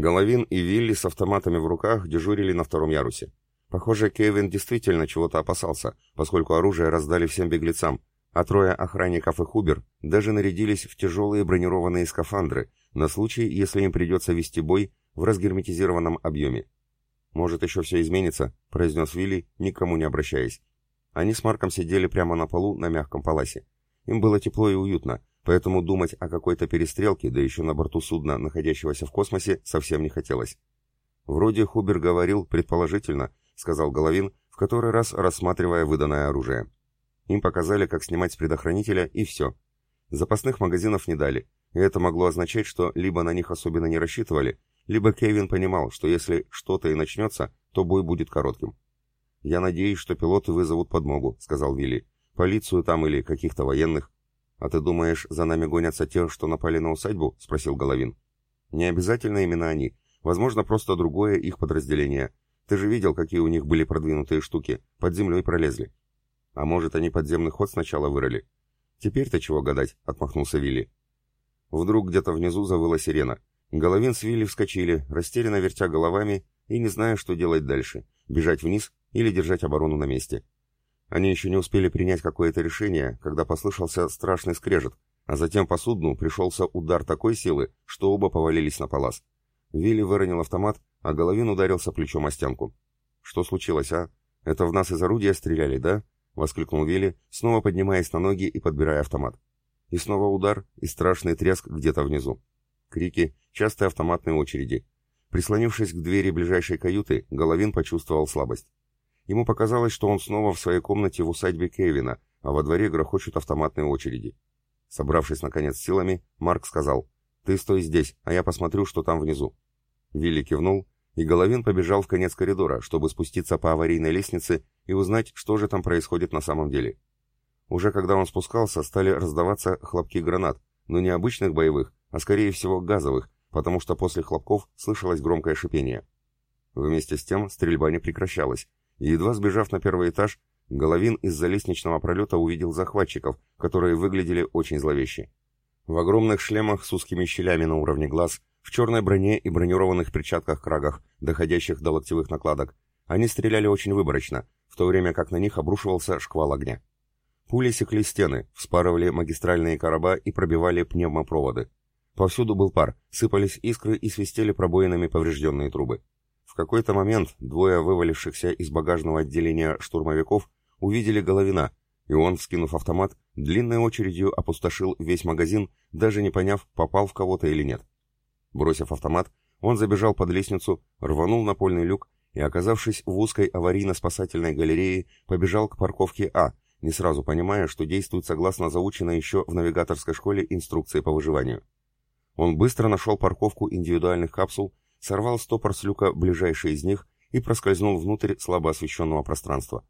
Головин и Вилли с автоматами в руках дежурили на втором ярусе. Похоже, Кевин действительно чего-то опасался, поскольку оружие раздали всем беглецам, а трое охранников и Хубер даже нарядились в тяжелые бронированные скафандры на случай, если им придется вести бой в разгерметизированном объеме. «Может, еще все изменится», — произнес Вилли, никому не обращаясь. Они с Марком сидели прямо на полу на мягком паласе. Им было тепло и уютно, поэтому думать о какой-то перестрелке, да еще на борту судна, находящегося в космосе, совсем не хотелось. Вроде Хубер говорил, предположительно, — сказал Головин, в который раз рассматривая выданное оружие. Им показали, как снимать с предохранителя, и все. Запасных магазинов не дали, и это могло означать, что либо на них особенно не рассчитывали, либо Кевин понимал, что если что-то и начнется, то бой будет коротким. «Я надеюсь, что пилоты вызовут подмогу», — сказал Вилли. «Полицию там или каких-то военных». «А ты думаешь, за нами гонятся те, что напали на усадьбу?» — спросил Головин. «Не обязательно именно они. Возможно, просто другое их подразделение. Ты же видел, какие у них были продвинутые штуки. Под землей пролезли. А может, они подземный ход сначала вырыли? Теперь-то чего гадать, отмахнулся Вилли. Вдруг где-то внизу завыла сирена. Головин с Вилли вскочили, растерянно вертя головами и не зная, что делать дальше. Бежать вниз или держать оборону на месте. Они еще не успели принять какое-то решение, когда послышался страшный скрежет, а затем по судну пришелся удар такой силы, что оба повалились на палас. Вилли выронил автомат, а Головин ударился плечом о стенку. «Что случилось, а? Это в нас из орудия стреляли, да?» — воскликнул Вилли, снова поднимаясь на ноги и подбирая автомат. И снова удар и страшный треск где-то внизу. Крики, частые автоматные очереди. Прислонившись к двери ближайшей каюты, Головин почувствовал слабость. Ему показалось, что он снова в своей комнате в усадьбе Кевина, а во дворе грохочут автоматные очереди. Собравшись, наконец, силами, Марк сказал, «Ты стой здесь, а я посмотрю, что там внизу». Вилли кивнул и Головин побежал в конец коридора, чтобы спуститься по аварийной лестнице и узнать, что же там происходит на самом деле. Уже когда он спускался, стали раздаваться хлопки гранат, но не обычных боевых, а скорее всего газовых, потому что после хлопков слышалось громкое шипение. Вместе с тем стрельба не прекращалась, и едва сбежав на первый этаж, Головин из-за лестничного пролета увидел захватчиков, которые выглядели очень зловеще. В огромных шлемах с узкими щелями на уровне глаз – в черной броне и бронированных перчатках-крагах, доходящих до локтевых накладок, они стреляли очень выборочно, в то время как на них обрушивался шквал огня. Пули секли стены, вспарывали магистральные короба и пробивали пневмопроводы. Повсюду был пар, сыпались искры и свистели пробоинами поврежденные трубы. В какой-то момент двое вывалившихся из багажного отделения штурмовиков увидели Головина, и он, вскинув автомат, длинной очередью опустошил весь магазин, даже не поняв, попал в кого-то или нет. Бросив автомат, он забежал под лестницу, рванул напольный люк и, оказавшись в узкой аварийно-спасательной галерее, побежал к парковке А, не сразу понимая, что действует согласно заученной еще в навигаторской школе инструкции по выживанию. Он быстро нашел парковку индивидуальных капсул, сорвал стопор с люка ближайший из них и проскользнул внутрь слабо освещенного пространства.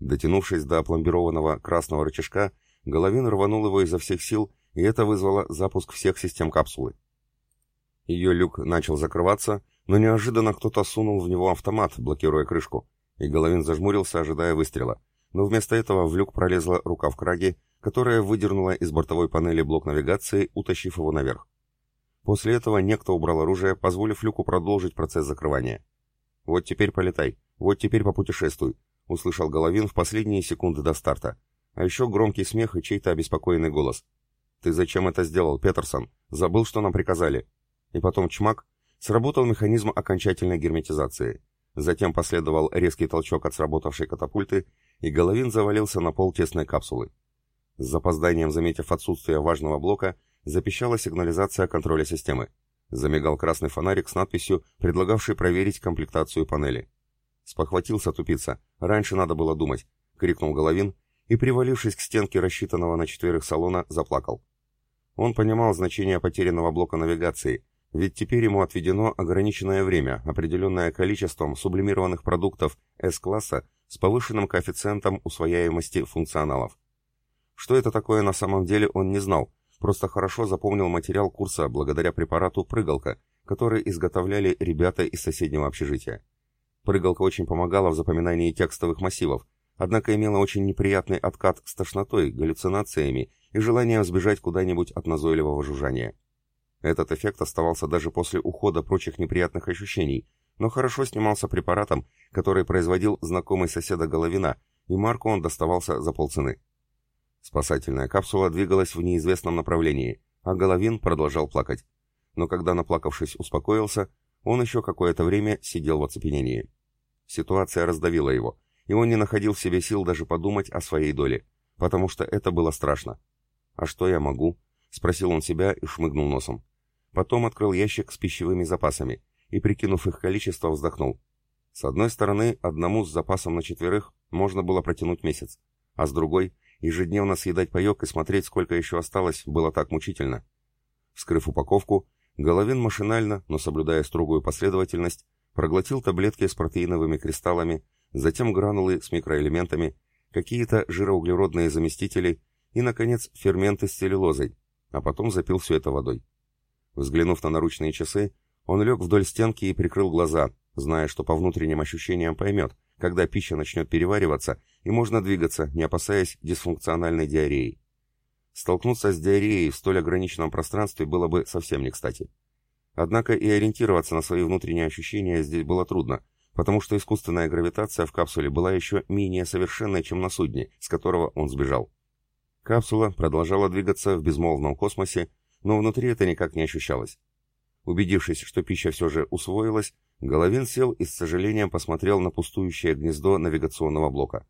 Дотянувшись до опломбированного красного рычажка, Головин рванул его изо всех сил, и это вызвало запуск всех систем капсулы. Ее люк начал закрываться, но неожиданно кто-то сунул в него автомат, блокируя крышку, и Головин зажмурился, ожидая выстрела. Но вместо этого в люк пролезла рука в краге, которая выдернула из бортовой панели блок навигации, утащив его наверх. После этого некто убрал оружие, позволив люку продолжить процесс закрывания. «Вот теперь полетай, вот теперь попутешествуй», — услышал Головин в последние секунды до старта. А еще громкий смех и чей-то обеспокоенный голос. «Ты зачем это сделал, Петерсон? Забыл, что нам приказали?» и потом чмак, сработал механизм окончательной герметизации. Затем последовал резкий толчок от сработавшей катапульты, и Головин завалился на пол тесной капсулы. С запозданием заметив отсутствие важного блока, запищала сигнализация контроля системы. Замигал красный фонарик с надписью, предлагавший проверить комплектацию панели. «Спохватился тупица. Раньше надо было думать», — крикнул Головин и, привалившись к стенке рассчитанного на четверых салона, заплакал. Он понимал значение потерянного блока навигации, ведь теперь ему отведено ограниченное время, определенное количеством сублимированных продуктов S-класса с повышенным коэффициентом усвояемости функционалов. Что это такое на самом деле он не знал, просто хорошо запомнил материал курса благодаря препарату «Прыгалка», который изготовляли ребята из соседнего общежития. Прыгалка очень помогала в запоминании текстовых массивов, однако имела очень неприятный откат с тошнотой, галлюцинациями и желанием сбежать куда-нибудь от назойливого жужжания. Этот эффект оставался даже после ухода прочих неприятных ощущений, но хорошо снимался препаратом, который производил знакомый соседа Головина, и Марку он доставался за полцены. Спасательная капсула двигалась в неизвестном направлении, а Головин продолжал плакать. Но когда, наплакавшись, успокоился, он еще какое-то время сидел в оцепенении. Ситуация раздавила его, и он не находил в себе сил даже подумать о своей доле, потому что это было страшно. «А что я могу?» — спросил он себя и шмыгнул носом. Потом открыл ящик с пищевыми запасами и, прикинув их количество, вздохнул. С одной стороны, одному с запасом на четверых можно было протянуть месяц, а с другой — ежедневно съедать паек и смотреть, сколько еще осталось, было так мучительно. Вскрыв упаковку, Головин машинально, но соблюдая строгую последовательность, проглотил таблетки с протеиновыми кристаллами, затем гранулы с микроэлементами, какие-то жироуглеродные заместители и, наконец, ферменты с целлюлозой, а потом запил все это водой. Взглянув на наручные часы, он лег вдоль стенки и прикрыл глаза, зная, что по внутренним ощущениям поймет, когда пища начнет перевариваться, и можно двигаться, не опасаясь дисфункциональной диареи. Столкнуться с диареей в столь ограниченном пространстве было бы совсем не кстати. Однако и ориентироваться на свои внутренние ощущения здесь было трудно, потому что искусственная гравитация в капсуле была еще менее совершенной, чем на судне, с которого он сбежал. Капсула продолжала двигаться в безмолвном космосе, но внутри это никак не ощущалось. Убедившись, что пища все же усвоилась, Головин сел и с сожалением посмотрел на пустующее гнездо навигационного блока.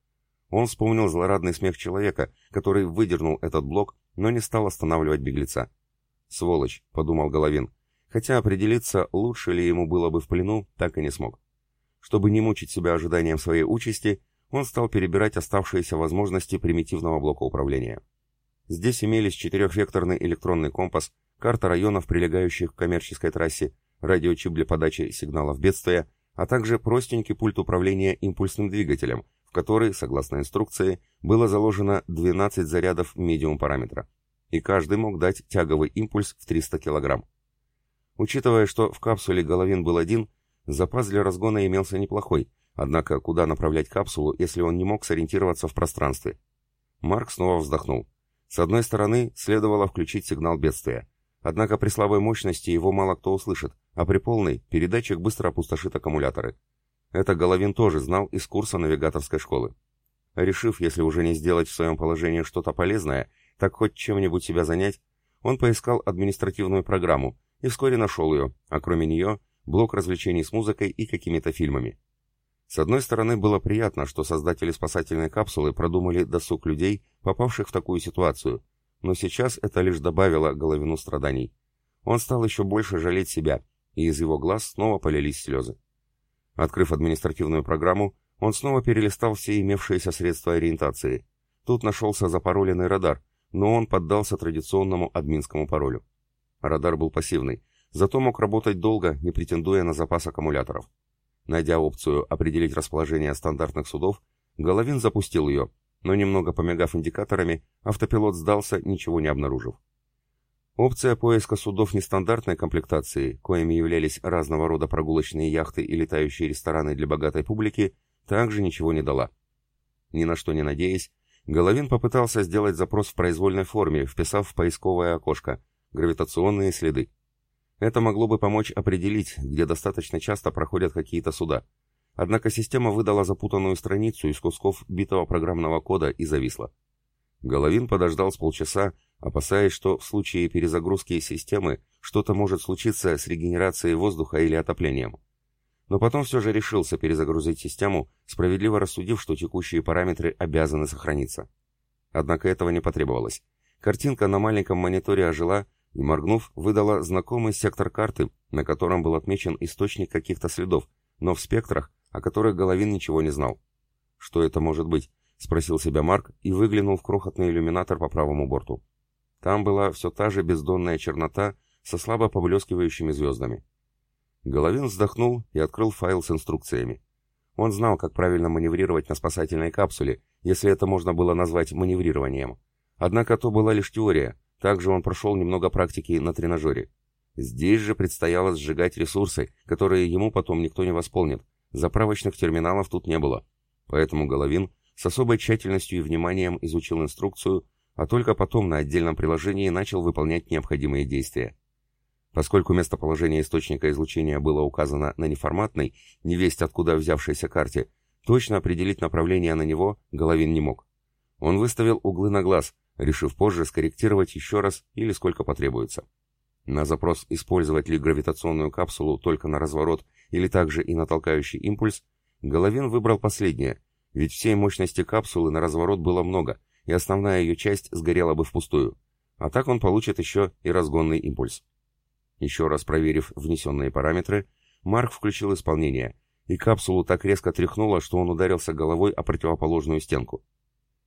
Он вспомнил злорадный смех человека, который выдернул этот блок, но не стал останавливать беглеца. «Сволочь», — подумал Головин, хотя определиться, лучше ли ему было бы в плену, так и не смог. Чтобы не мучить себя ожиданием своей участи, он стал перебирать оставшиеся возможности примитивного блока управления. Здесь имелись четырехвекторный электронный компас, карта районов, прилегающих к коммерческой трассе, радиочип для подачи сигналов бедствия, а также простенький пульт управления импульсным двигателем, в который, согласно инструкции, было заложено 12 зарядов медиум параметра, и каждый мог дать тяговый импульс в 300 кг. Учитывая, что в капсуле Головин был один, запас для разгона имелся неплохой, однако куда направлять капсулу, если он не мог сориентироваться в пространстве? Марк снова вздохнул. С одной стороны, следовало включить сигнал бедствия, Однако при слабой мощности его мало кто услышит, а при полной передатчик быстро опустошит аккумуляторы. Это Головин тоже знал из курса навигаторской школы. Решив, если уже не сделать в своем положении что-то полезное, так хоть чем-нибудь себя занять, он поискал административную программу и вскоре нашел ее, а кроме нее блок развлечений с музыкой и какими-то фильмами. С одной стороны, было приятно, что создатели спасательной капсулы продумали досуг людей, попавших в такую ситуацию, но сейчас это лишь добавило Головину страданий. Он стал еще больше жалеть себя, и из его глаз снова полились слезы. Открыв административную программу, он снова перелистал все имевшиеся средства ориентации. Тут нашелся запароленный радар, но он поддался традиционному админскому паролю. Радар был пассивный, зато мог работать долго, не претендуя на запас аккумуляторов. Найдя опцию «Определить расположение стандартных судов», Головин запустил ее, но немного помигав индикаторами, автопилот сдался, ничего не обнаружив. Опция поиска судов нестандартной комплектации, коими являлись разного рода прогулочные яхты и летающие рестораны для богатой публики, также ничего не дала. Ни на что не надеясь, Головин попытался сделать запрос в произвольной форме, вписав в поисковое окошко «гравитационные следы». Это могло бы помочь определить, где достаточно часто проходят какие-то суда, Однако система выдала запутанную страницу из кусков битого программного кода и зависла. Головин подождал с полчаса, опасаясь, что в случае перезагрузки системы что-то может случиться с регенерацией воздуха или отоплением. Но потом все же решился перезагрузить систему, справедливо рассудив, что текущие параметры обязаны сохраниться. Однако этого не потребовалось. Картинка на маленьком мониторе ожила и, моргнув, выдала знакомый сектор карты, на котором был отмечен источник каких-то следов, но в спектрах о которых Головин ничего не знал. «Что это может быть?» — спросил себя Марк и выглянул в крохотный иллюминатор по правому борту. Там была все та же бездонная чернота со слабо поблескивающими звездами. Головин вздохнул и открыл файл с инструкциями. Он знал, как правильно маневрировать на спасательной капсуле, если это можно было назвать маневрированием. Однако то была лишь теория, также он прошел немного практики на тренажере. Здесь же предстояло сжигать ресурсы, которые ему потом никто не восполнит, Заправочных терминалов тут не было, поэтому Головин с особой тщательностью и вниманием изучил инструкцию, а только потом на отдельном приложении начал выполнять необходимые действия. Поскольку местоположение источника излучения было указано на неформатной, невесть откуда взявшейся карте, точно определить направление на него Головин не мог. Он выставил углы на глаз, решив позже скорректировать еще раз или сколько потребуется. На запрос использовать ли гравитационную капсулу только на разворот или также и на толкающий импульс, Головин выбрал последнее, ведь всей мощности капсулы на разворот было много, и основная ее часть сгорела бы впустую. А так он получит еще и разгонный импульс. Еще раз проверив внесенные параметры, Марк включил исполнение, и капсулу так резко тряхнуло, что он ударился головой о противоположную стенку.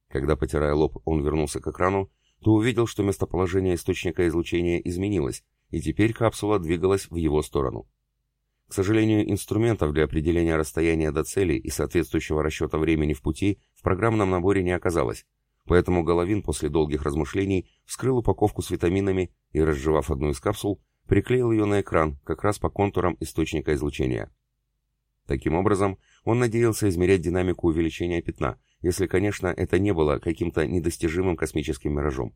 Когда, потирая лоб, он вернулся к экрану, то увидел, что местоположение источника излучения изменилось, и теперь капсула двигалась в его сторону. К сожалению, инструментов для определения расстояния до цели и соответствующего расчета времени в пути в программном наборе не оказалось, поэтому Головин после долгих размышлений вскрыл упаковку с витаминами и, разжевав одну из капсул, приклеил ее на экран, как раз по контурам источника излучения. Таким образом, он надеялся измерять динамику увеличения пятна, если, конечно, это не было каким-то недостижимым космическим миражом.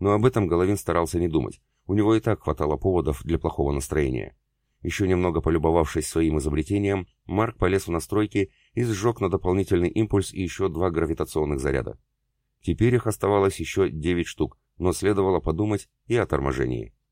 Но об этом Головин старался не думать, у него и так хватало поводов для плохого настроения. Еще немного полюбовавшись своим изобретением, Марк полез в настройки и сжег на дополнительный импульс еще два гравитационных заряда. Теперь их оставалось еще 9 штук, но следовало подумать и о торможении.